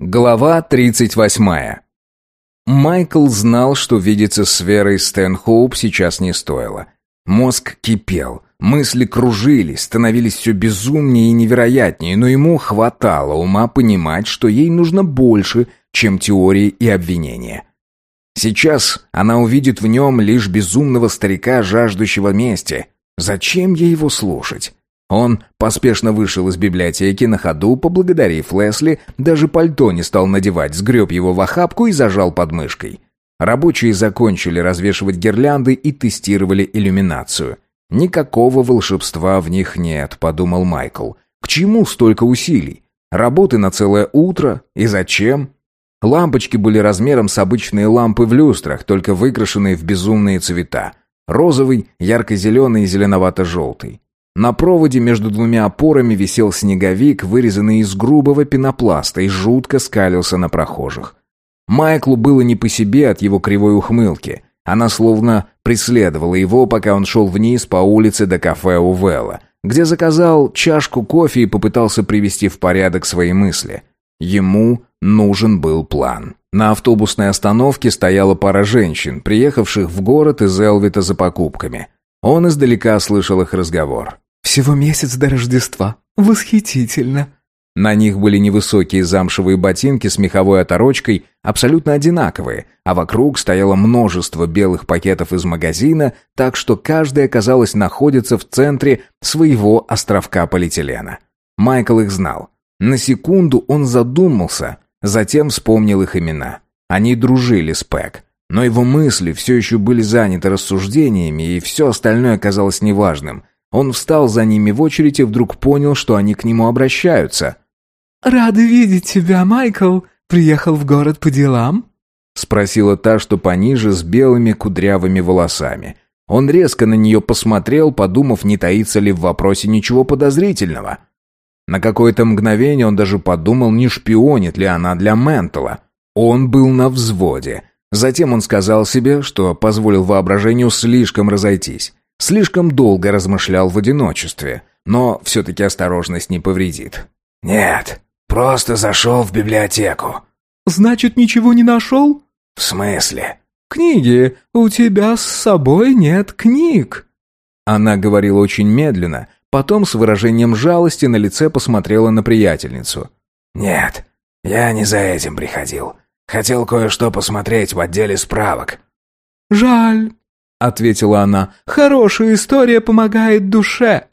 Глава 38. Майкл знал, что видеться с Верой Стэнхоуп сейчас не стоило. Мозг кипел, мысли кружились, становились все безумнее и невероятнее, но ему хватало ума понимать, что ей нужно больше, чем теории и обвинения. Сейчас она увидит в нем лишь безумного старика, жаждущего мести. Зачем ей его слушать? Он поспешно вышел из библиотеки на ходу, поблагодарив Лесли, даже пальто не стал надевать, сгреб его в охапку и зажал под мышкой. Рабочие закончили развешивать гирлянды и тестировали иллюминацию. «Никакого волшебства в них нет», — подумал Майкл. «К чему столько усилий? Работы на целое утро? И зачем?» Лампочки были размером с обычные лампы в люстрах, только выкрашенные в безумные цвета. Розовый, ярко-зеленый и зеленовато-желтый. На проводе между двумя опорами висел снеговик, вырезанный из грубого пенопласта, и жутко скалился на прохожих. Майклу было не по себе от его кривой ухмылки. Она словно преследовала его, пока он шел вниз по улице до кафе у Вэлла, где заказал чашку кофе и попытался привести в порядок свои мысли. Ему нужен был план. На автобусной остановке стояла пара женщин, приехавших в город из Элвита за покупками. Он издалека слышал их разговор. Всего месяц до Рождества. Восхитительно. На них были невысокие замшевые ботинки с меховой оторочкой, абсолютно одинаковые, а вокруг стояло множество белых пакетов из магазина, так что каждая, казалось, находится в центре своего островка полиэтилена. Майкл их знал. На секунду он задумался, затем вспомнил их имена. Они дружили с Пэк. Но его мысли все еще были заняты рассуждениями, и все остальное казалось неважным. Он встал за ними в очередь и вдруг понял, что они к нему обращаются. «Рада видеть тебя, Майкл. Приехал в город по делам?» Спросила та, что пониже, с белыми кудрявыми волосами. Он резко на нее посмотрел, подумав, не таится ли в вопросе ничего подозрительного. На какое-то мгновение он даже подумал, не шпионит ли она для Ментала. Он был на взводе. Затем он сказал себе, что позволил воображению слишком разойтись. Слишком долго размышлял в одиночестве, но все-таки осторожность не повредит. «Нет, просто зашел в библиотеку». «Значит, ничего не нашел?» «В смысле?» «Книги. У тебя с собой нет книг». Она говорила очень медленно, потом с выражением жалости на лице посмотрела на приятельницу. «Нет, я не за этим приходил. Хотел кое-что посмотреть в отделе справок». «Жаль. — ответила она. «Хорошая история помогает душе».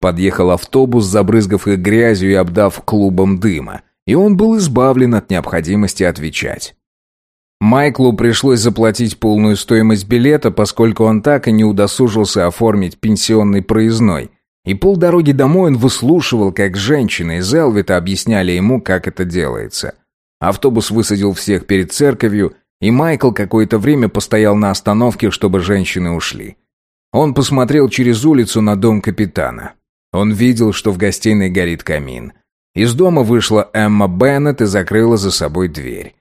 Подъехал автобус, забрызгав их грязью и обдав клубом дыма, и он был избавлен от необходимости отвечать. Майклу пришлось заплатить полную стоимость билета, поскольку он так и не удосужился оформить пенсионный проездной. И полдороги домой он выслушивал, как женщины из Элвита объясняли ему, как это делается. Автобус высадил всех перед церковью, и Майкл какое-то время постоял на остановке, чтобы женщины ушли. Он посмотрел через улицу на дом капитана. Он видел, что в гостиной горит камин. Из дома вышла Эмма Беннет и закрыла за собой дверь.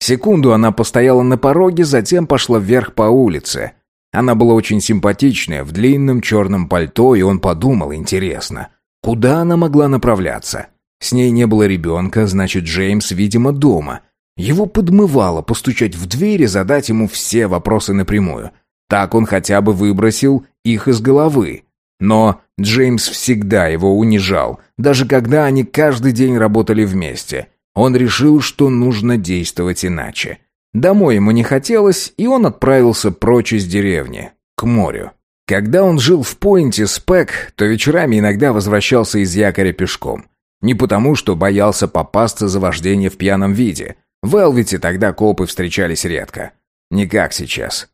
Секунду она постояла на пороге, затем пошла вверх по улице. Она была очень симпатичная, в длинном черном пальто, и он подумал, интересно, куда она могла направляться? С ней не было ребенка, значит, Джеймс, видимо, дома. Его подмывало постучать в дверь и задать ему все вопросы напрямую. Так он хотя бы выбросил их из головы. Но Джеймс всегда его унижал, даже когда они каждый день работали вместе. Он решил, что нужно действовать иначе. Домой ему не хотелось, и он отправился прочь из деревни, к морю. Когда он жил в Пойнте с Пэк, то вечерами иногда возвращался из якоря пешком. Не потому, что боялся попасться за вождение в пьяном виде – в Элвите тогда копы встречались редко. Не как сейчас.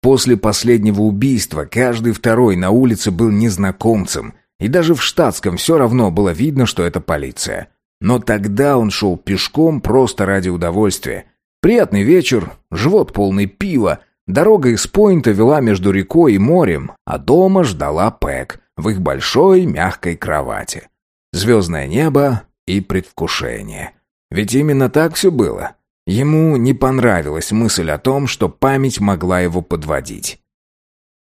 После последнего убийства каждый второй на улице был незнакомцем, и даже в штатском все равно было видно, что это полиция. Но тогда он шел пешком просто ради удовольствия. Приятный вечер, живот полный пива, дорога из Пойнта вела между рекой и морем, а дома ждала Пэк в их большой мягкой кровати. Звездное небо и предвкушение. Ведь именно так все было. Ему не понравилась мысль о том, что память могла его подводить.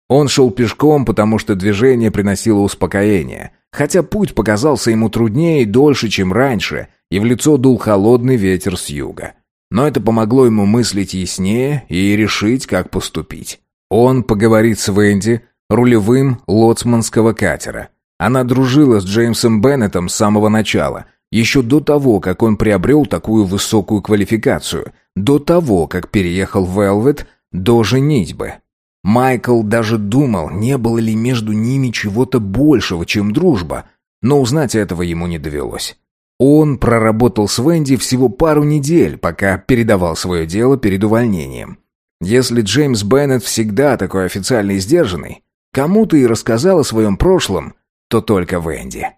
Он шел пешком, потому что движение приносило успокоение. хотя путь показался ему труднее и дольше, чем раньше, и в лицо дул холодный ветер с юга. Но это помогло ему мыслить яснее и решить, как поступить. Он поговорит с Венди, рулевым лоцманского катера. Она дружила с Джеймсом Беннетом с самого начала, еще до того, как он приобрел такую высокую квалификацию, до того, как переехал в Велвет, до женитьбы. Майкл даже думал, не было ли между ними чего-то большего, чем дружба, но узнать этого ему не довелось. Он проработал с Венди всего пару недель, пока передавал свое дело перед увольнением. Если Джеймс Беннет всегда такой официально сдержанный, кому-то и рассказал о своем прошлом, то только Венди.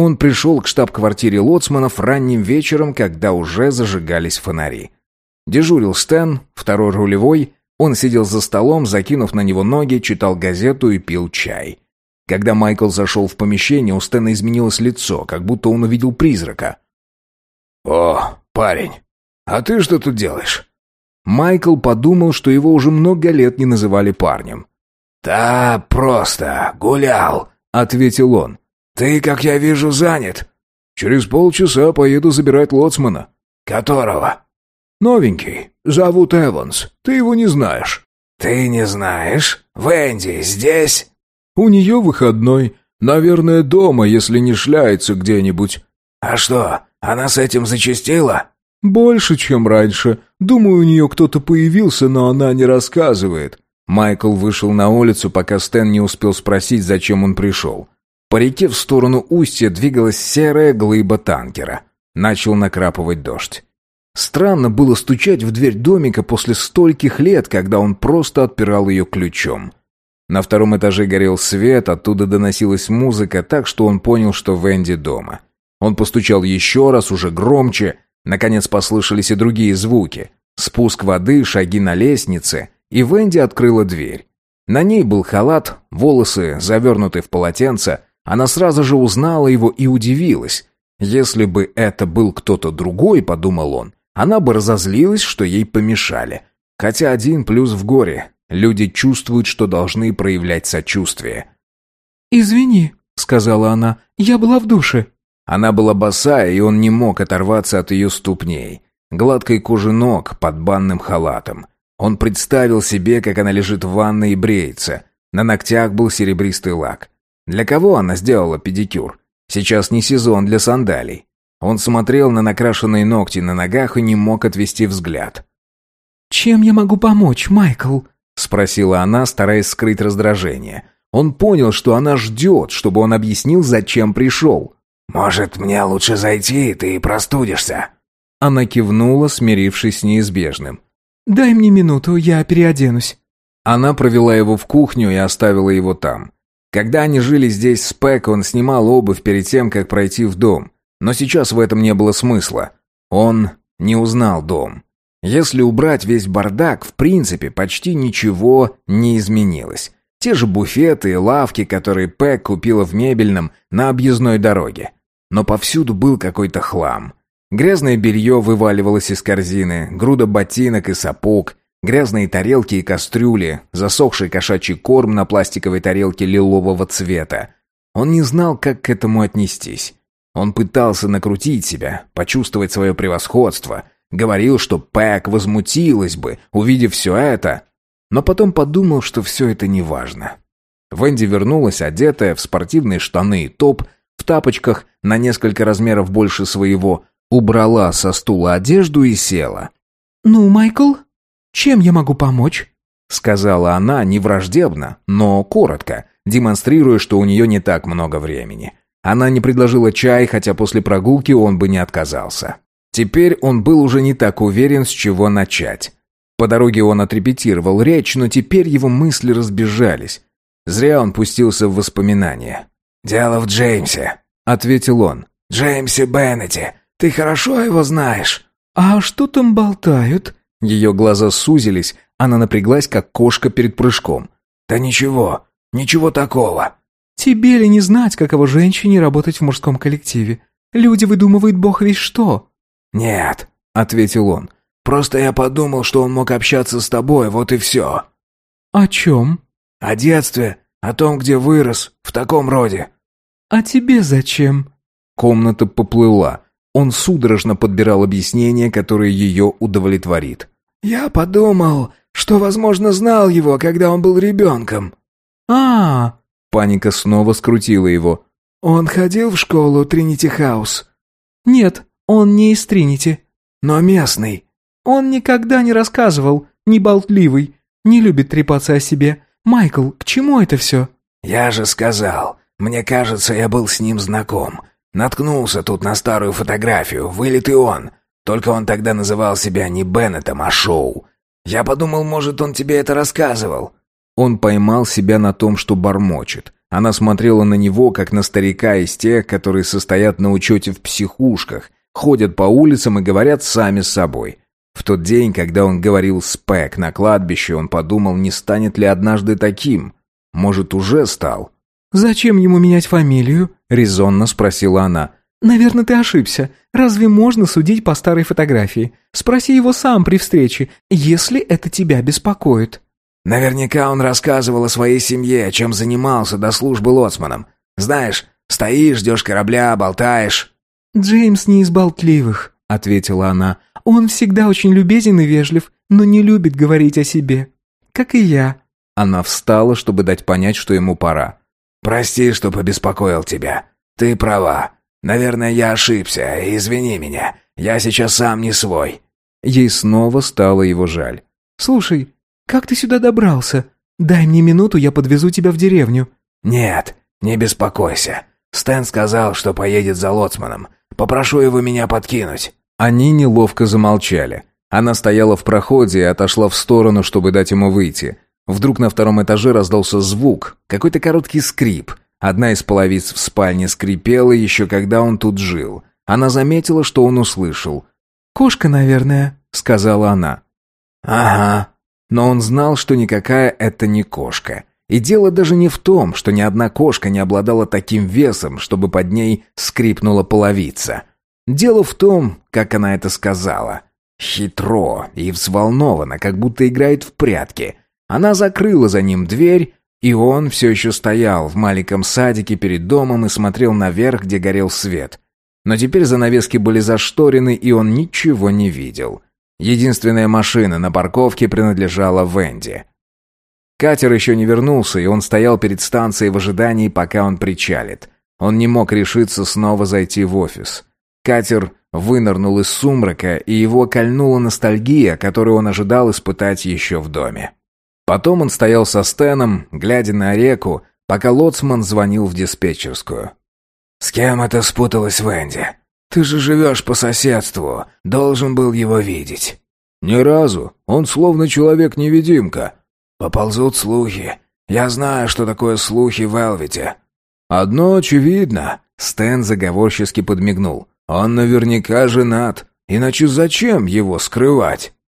Он пришел к штаб-квартире Лоцманов ранним вечером, когда уже зажигались фонари. Дежурил Стэн, второй рулевой, он сидел за столом, закинув на него ноги, читал газету и пил чай. Когда Майкл зашел в помещение, у Стэна изменилось лицо, как будто он увидел призрака. «О, парень, а ты что тут делаешь?» Майкл подумал, что его уже много лет не называли парнем. «Да, просто гулял», — ответил он. «Ты, как я вижу, занят». «Через полчаса поеду забирать лоцмана». «Которого?» «Новенький. Зовут Эванс. Ты его не знаешь». «Ты не знаешь? Венди здесь?» «У нее выходной. Наверное, дома, если не шляется где-нибудь». «А что, она с этим зачастила?» «Больше, чем раньше. Думаю, у нее кто-то появился, но она не рассказывает». Майкл вышел на улицу, пока Стэн не успел спросить, зачем он пришел. По реке в сторону устья двигалась серая глыба танкера. Начал накрапывать дождь. Странно было стучать в дверь домика после стольких лет, когда он просто отпирал ее ключом. На втором этаже горел свет, оттуда доносилась музыка, так что он понял, что Венди дома. Он постучал еще раз, уже громче, Наконец послышались и другие звуки. Спуск воды, шаги на лестнице, и Венди открыла дверь. На ней был халат, волосы завернуты в полотенце. Она сразу же узнала его и удивилась. Если бы это был кто-то другой, подумал он, она бы разозлилась, что ей помешали. Хотя один плюс в горе. Люди чувствуют, что должны проявлять сочувствие. «Извини», — сказала она, — «я была в душе». Она была босая, и он не мог оторваться от ее ступней. Гладкой кожи ног под банным халатом. Он представил себе, как она лежит в ванной и бреется. На ногтях был серебристый лак. Для кого она сделала педикюр? Сейчас не сезон для сандалий. Он смотрел на накрашенные ногти на ногах и не мог отвести взгляд. «Чем я могу помочь, Майкл?» — спросила она, стараясь скрыть раздражение. Он понял, что она ждет, чтобы он объяснил, зачем пришел. «Может, мне лучше зайти, ты простудишься?» Она кивнула, смирившись с неизбежным. «Дай мне минуту, я переоденусь». Она провела его в кухню и оставила его там. Когда они жили здесь с Пэк, он снимал обувь перед тем, как пройти в дом. Но сейчас в этом не было смысла. Он не узнал дом. Если убрать весь бардак, в принципе, почти ничего не изменилось. Те же буфеты и лавки, которые Пэк купила в мебельном на объездной дороге. Но повсюду был какой-то хлам. Грязное белье вываливалось из корзины, груда ботинок и сапог, грязные тарелки и кастрюли, засохший кошачий корм на пластиковой тарелке лилового цвета. Он не знал, как к этому отнестись. Он пытался накрутить себя, почувствовать свое превосходство. Говорил, что Пэк возмутилась бы, увидев все это. Но потом подумал, что все это неважно. Венди вернулась, одетая в спортивные штаны и топ, в тапочках на несколько размеров больше своего, убрала со стула одежду и села. «Ну, Майкл, чем я могу помочь?» Сказала она не враждебно, но коротко, демонстрируя, что у нее не так много времени. Она не предложила чай, хотя после прогулки он бы не отказался. Теперь он был уже не так уверен, с чего начать. По дороге он отрепетировал речь, но теперь его мысли разбежались. Зря он пустился в воспоминания. «Дело в Джеймсе», — ответил он. «Джеймсе Беннете. Ты хорошо его знаешь?» «А что там болтают?» Ее глаза сузились, она напряглась, как кошка перед прыжком. «Да ничего, ничего такого». «Тебе ли не знать, каково женщине работать в мужском коллективе? Люди выдумывают бог весь что». «Нет», — ответил он. «Просто я подумал, что он мог общаться с тобой, вот и все». «О чем?» «О детстве, о том, где вырос, в таком роде». «А тебе зачем?» Комната поплыла. Он судорожно подбирал объяснение, которое ее удовлетворит. «Я подумал, что, возможно, знал его, когда он был ребенком». А, -а, а Паника снова скрутила его. «Он ходил в школу Тринити Хаус?» «Нет, он не из Тринити». «Но местный». «Он никогда не рассказывал, не болтливый, не любит трепаться о себе. Майкл, к чему это все?» «Я же сказал, мне кажется, я был с ним знаком. Наткнулся тут на старую фотографию, вылитый он. Только он тогда называл себя не Беннетом, а Шоу. Я подумал, может, он тебе это рассказывал». Он поймал себя на том, что бормочет. Она смотрела на него, как на старика из тех, которые состоят на учете в психушках, ходят по улицам и говорят сами с собой. В тот день, когда он говорил «спэк» на кладбище, он подумал, не станет ли однажды таким. Может, уже стал. «Зачем ему менять фамилию?» — резонно спросила она. «Наверное, ты ошибся. Разве можно судить по старой фотографии? Спроси его сам при встрече, если это тебя беспокоит». Наверняка он рассказывал о своей семье, чем занимался до службы лоцманом. Знаешь, стоишь, ждешь корабля, болтаешь». «Джеймс не из болтливых», — ответила она. «Он всегда очень любезен и вежлив, но не любит говорить о себе. Как и я». Она встала, чтобы дать понять, что ему пора. «Прости, что побеспокоил тебя. Ты права. Наверное, я ошибся. Извини меня. Я сейчас сам не свой». Ей снова стало его жаль. «Слушай, как ты сюда добрался? Дай мне минуту, я подвезу тебя в деревню». «Нет, не беспокойся. Стэн сказал, что поедет за лоцманом. Попрошу его меня подкинуть». Они неловко замолчали. Она стояла в проходе и отошла в сторону, чтобы дать ему выйти. Вдруг на втором этаже раздался звук, какой-то короткий скрип. Одна из половиц в спальне скрипела еще когда он тут жил. Она заметила, что он услышал. «Кошка, наверное», — сказала она. «Ага». Но он знал, что никакая это не кошка. И дело даже не в том, что ни одна кошка не обладала таким весом, чтобы под ней скрипнула половица. Дело в том, как она это сказала. Хитро и взволнованно, как будто играет в прятки — она закрыла за ним дверь, и он все еще стоял в маленьком садике перед домом и смотрел наверх, где горел свет. Но теперь занавески были зашторены, и он ничего не видел. Единственная машина на парковке принадлежала Венди. Катер еще не вернулся, и он стоял перед станцией в ожидании, пока он причалит. Он не мог решиться снова зайти в офис. Катер вынырнул из сумрака, и его кольнула ностальгия, которую он ожидал испытать еще в доме. Потом он стоял со Стеном, глядя на реку, пока лоцман звонил в диспетчерскую. «С кем это спуталась Венди? Ты же живешь по соседству, должен был его видеть». «Ни разу. Он словно человек-невидимка». «Поползут слухи. Я знаю, что такое слухи в Элвите». «Одно очевидно», — Стэн заговорчески подмигнул. «Он наверняка женат, иначе зачем его скрывать?»